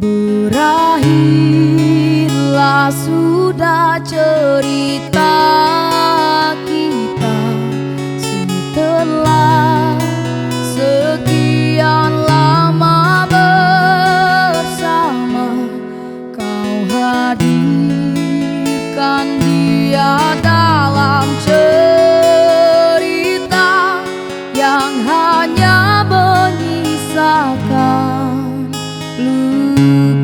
Berakhirlah sudah cerita.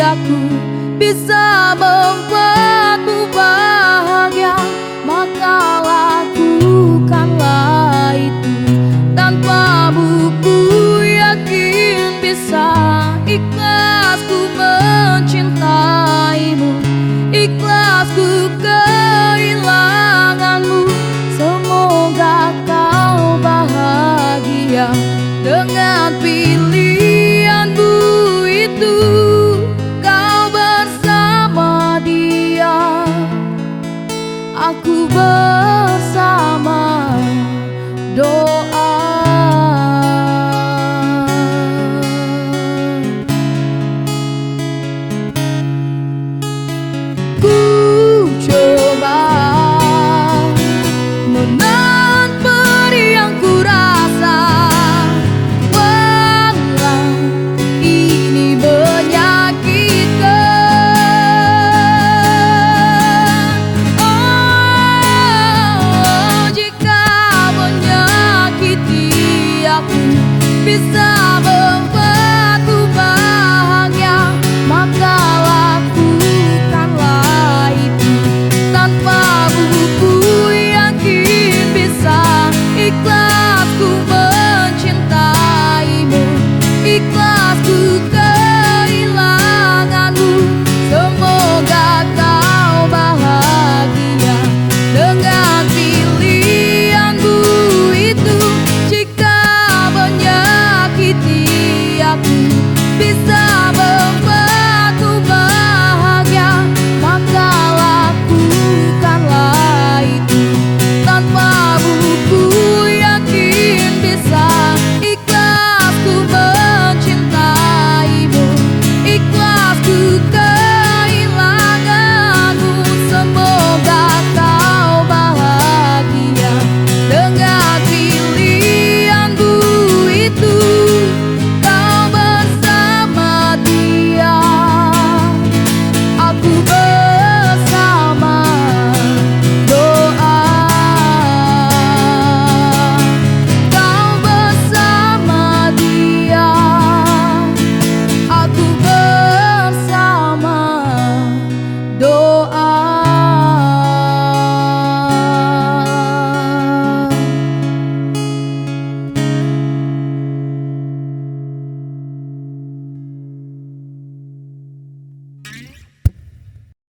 aku bisa membuatmu bahagia. Maka lakukanlah door. звезда.